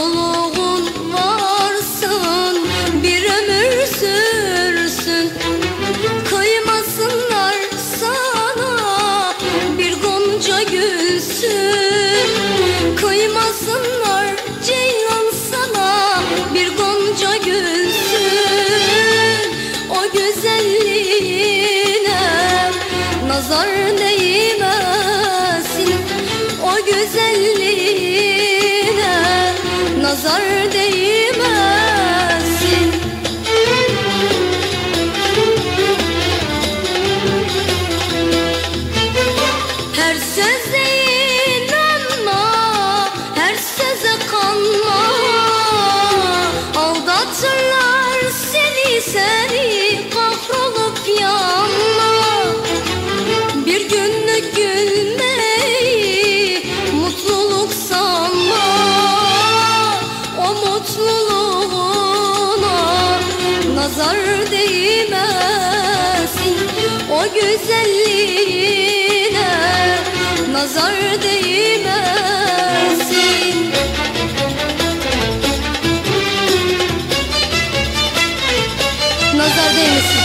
todo güzelliğine nazar değmesin. Nazar değmesin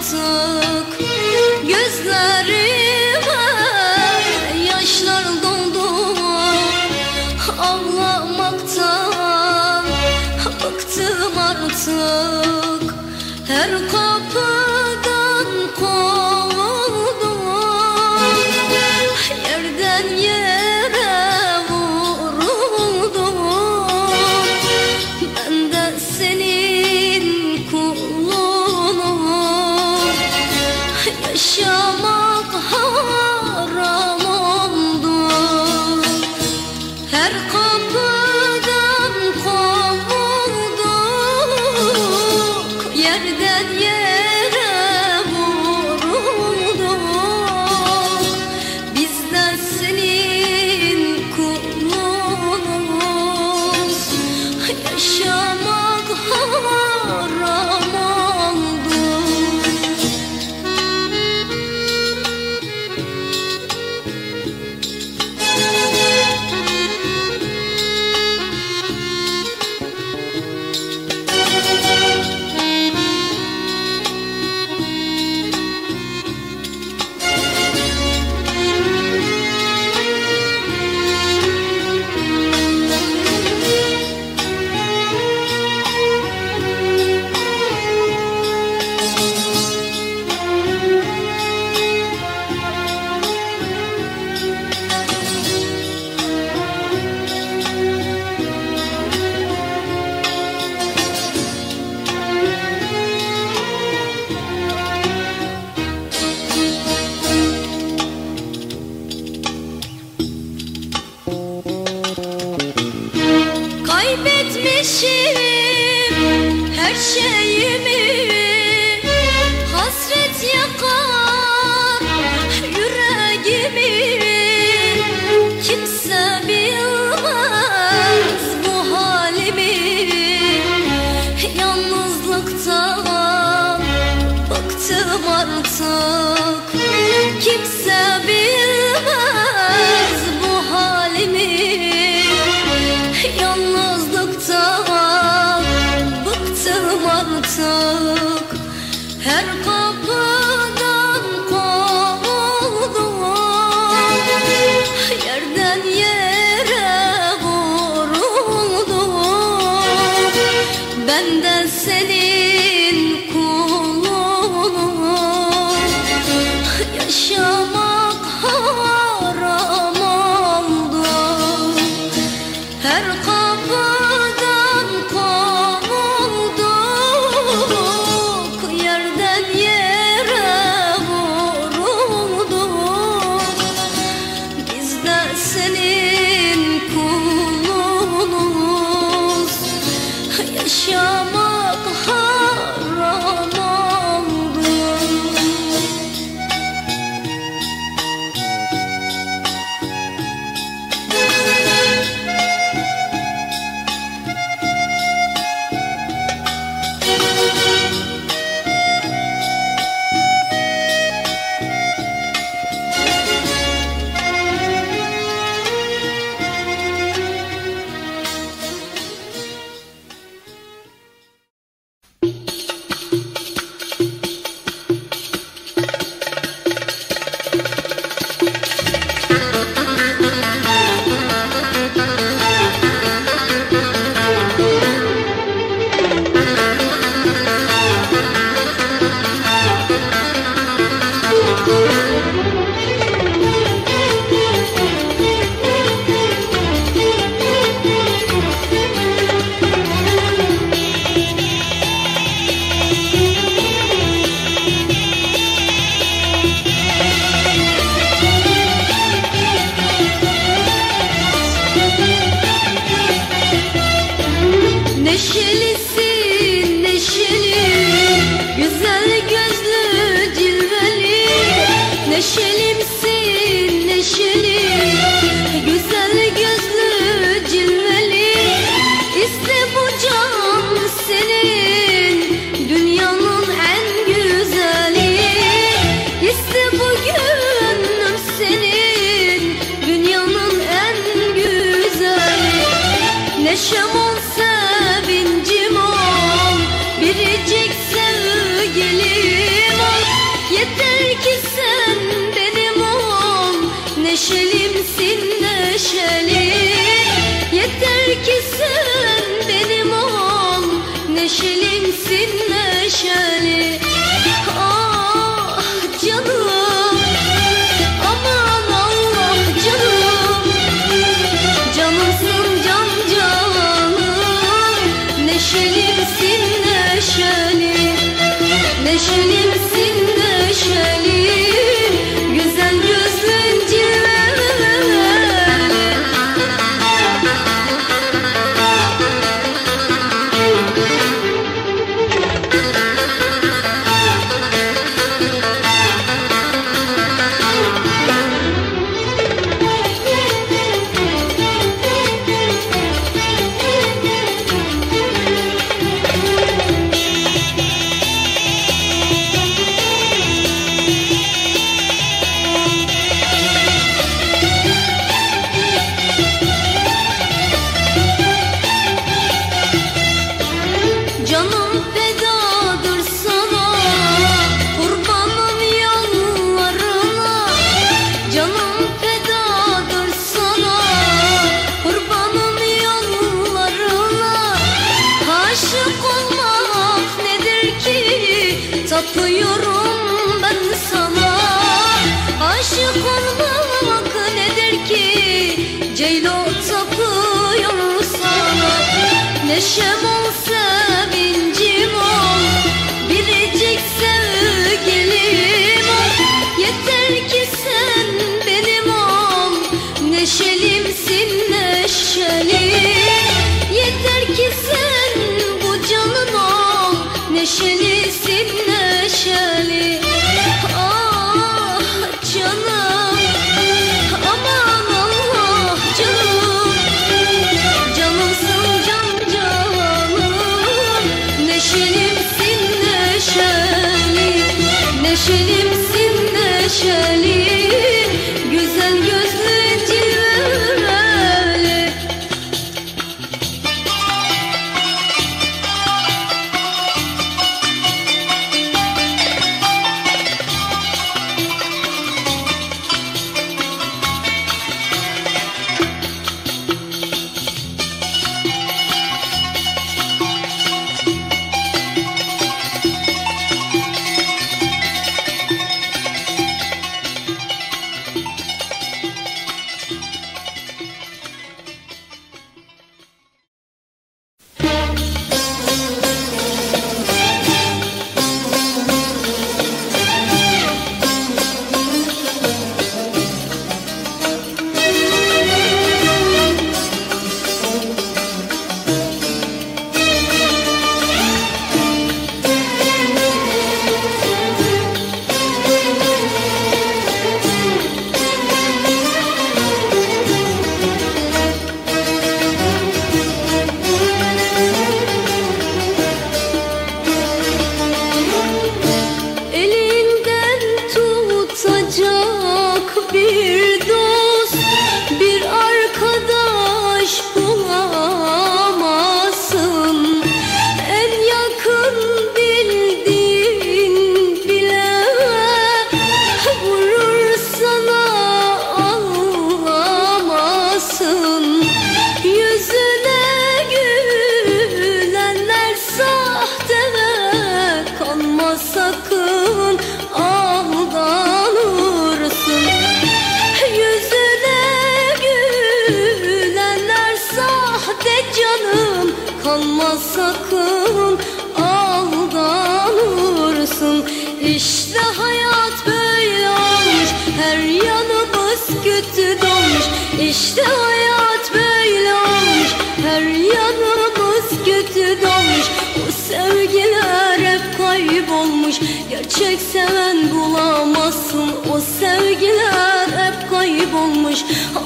artık 十年 Neşelimsin neşeli? Yeter ki sen bu canım ol. Neşelisin neşeli.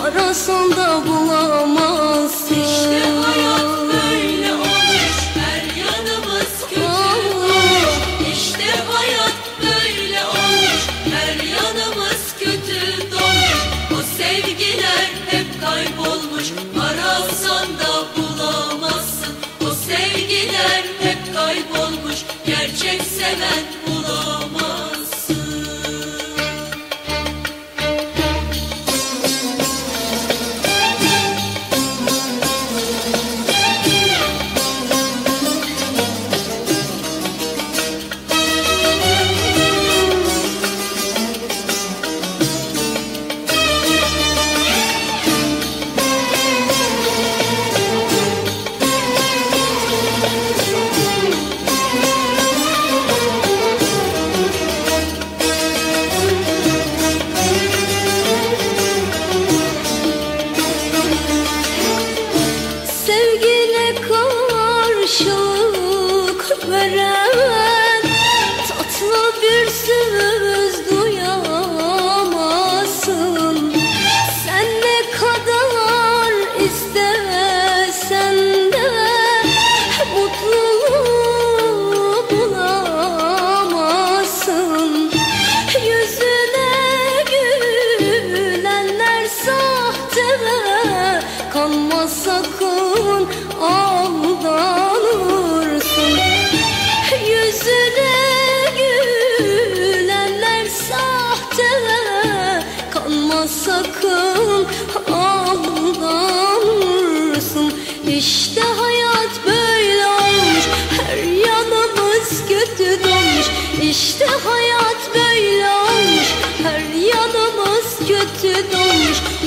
arasında bu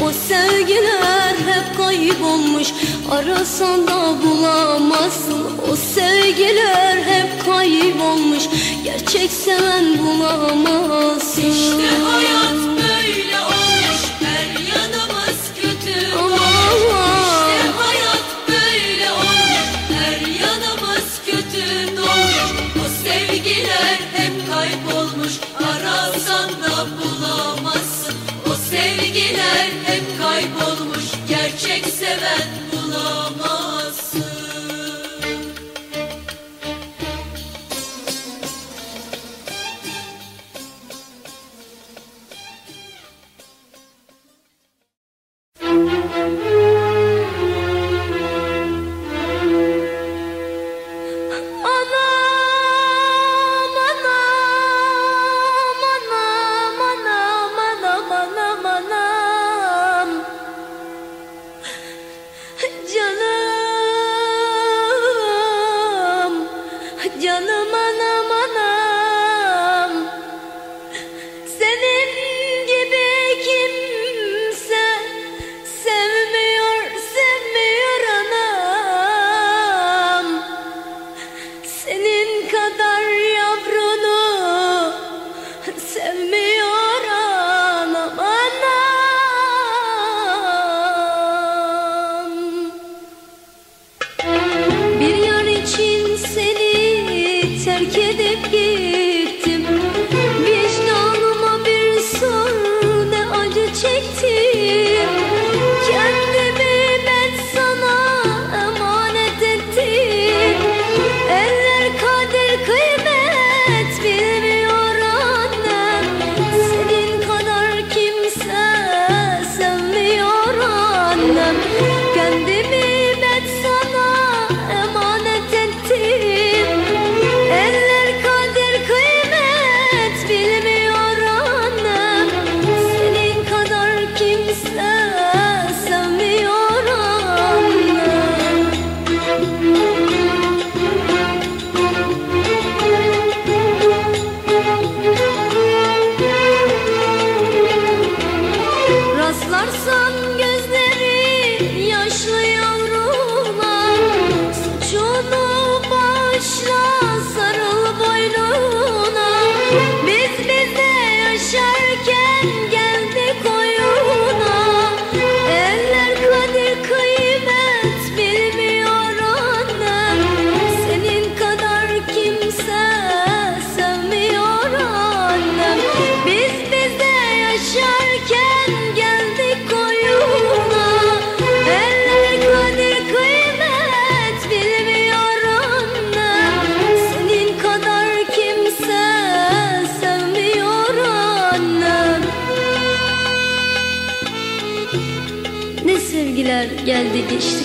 O sevgiler hep kaybolmuş. Arasan da bulamazsın. O sevgiler hep kaybolmuş. Gerçek seven bulamazsın. İşte hayat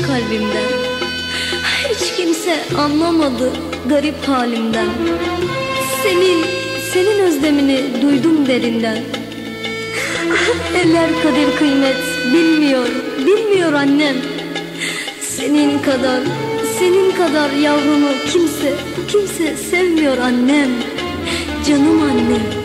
kalbimden. Hiç kimse anlamadı garip halimden. Senin, senin özlemini duydum derinden. Eller kadir kıymet bilmiyor, bilmiyor annem. Senin kadar, senin kadar yavrumu kimse, kimse sevmiyor annem. Canım annem.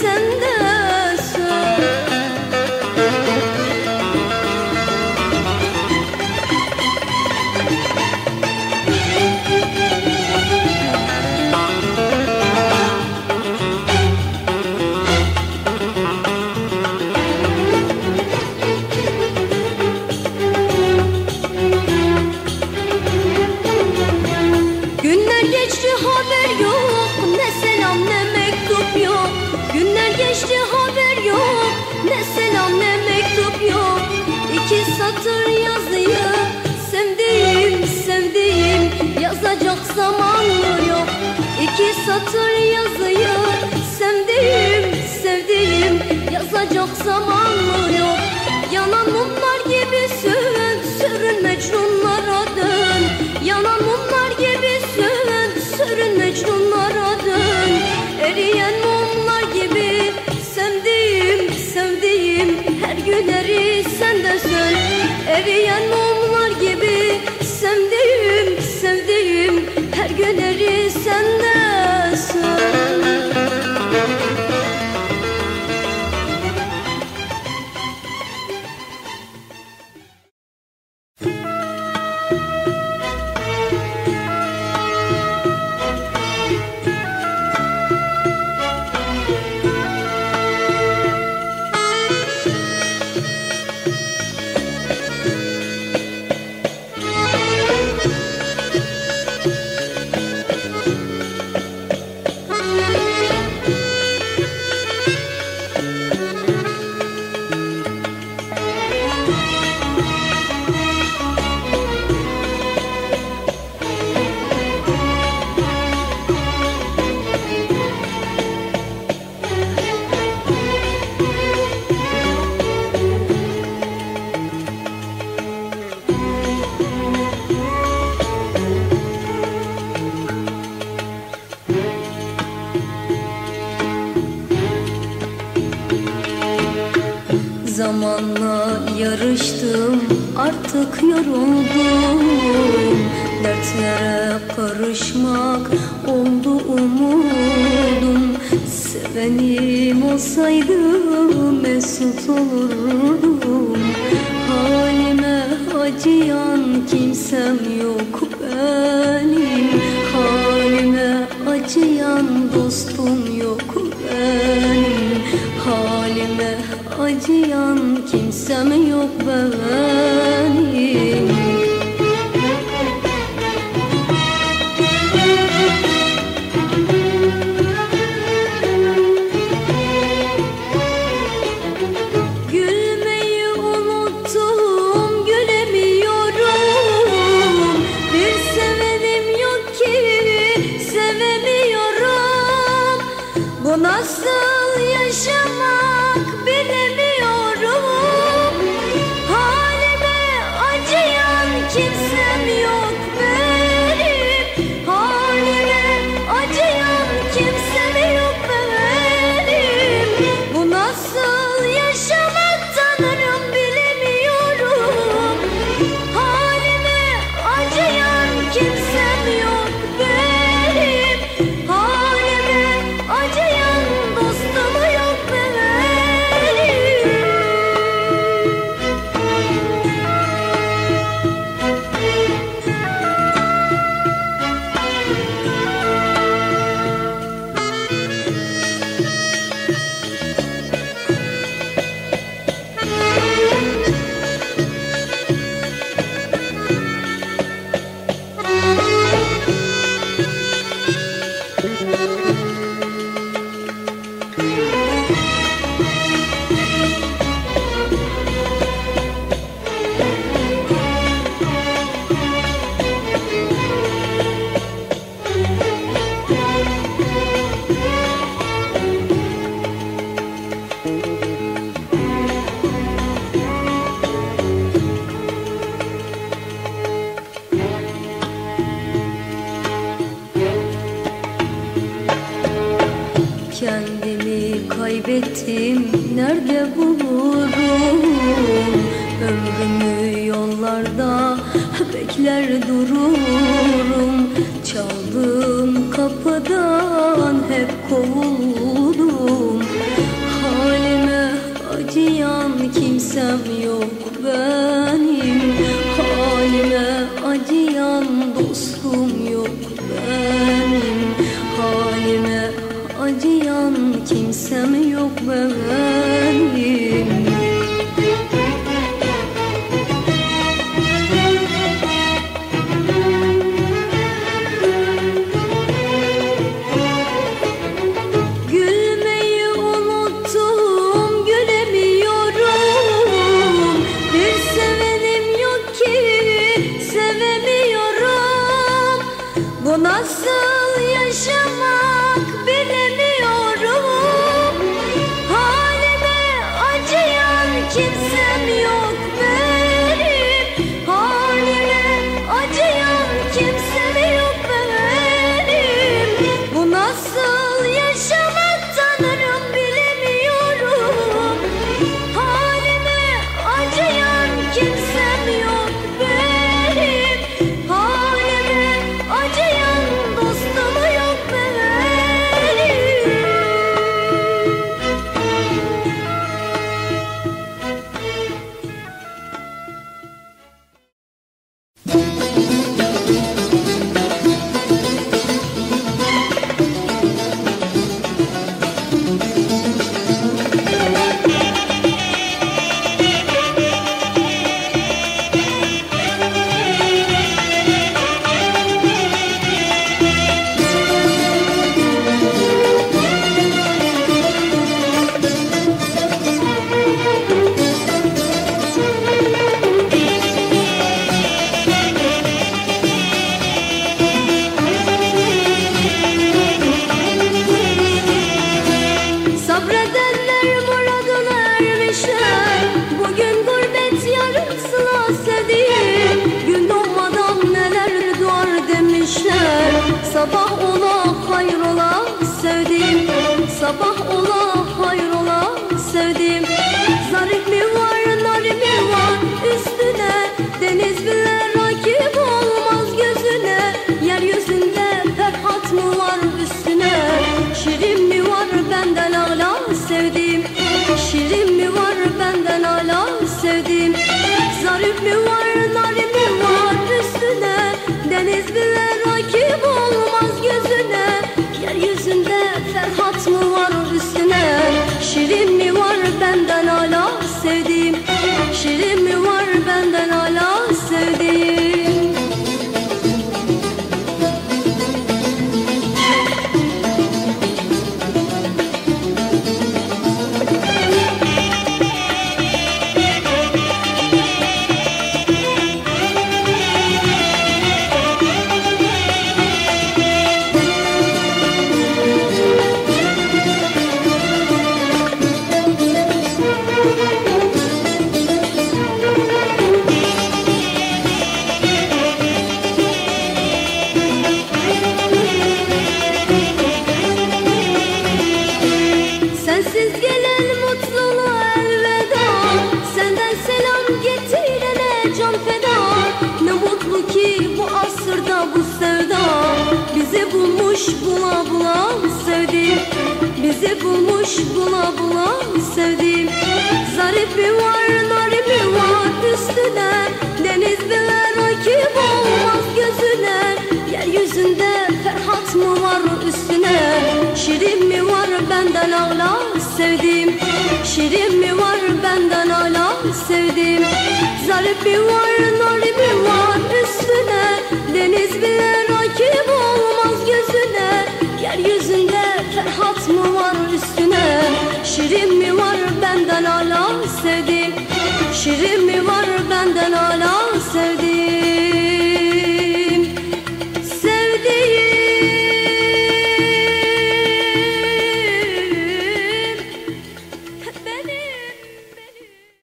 真的 acıyan kimsem yok benim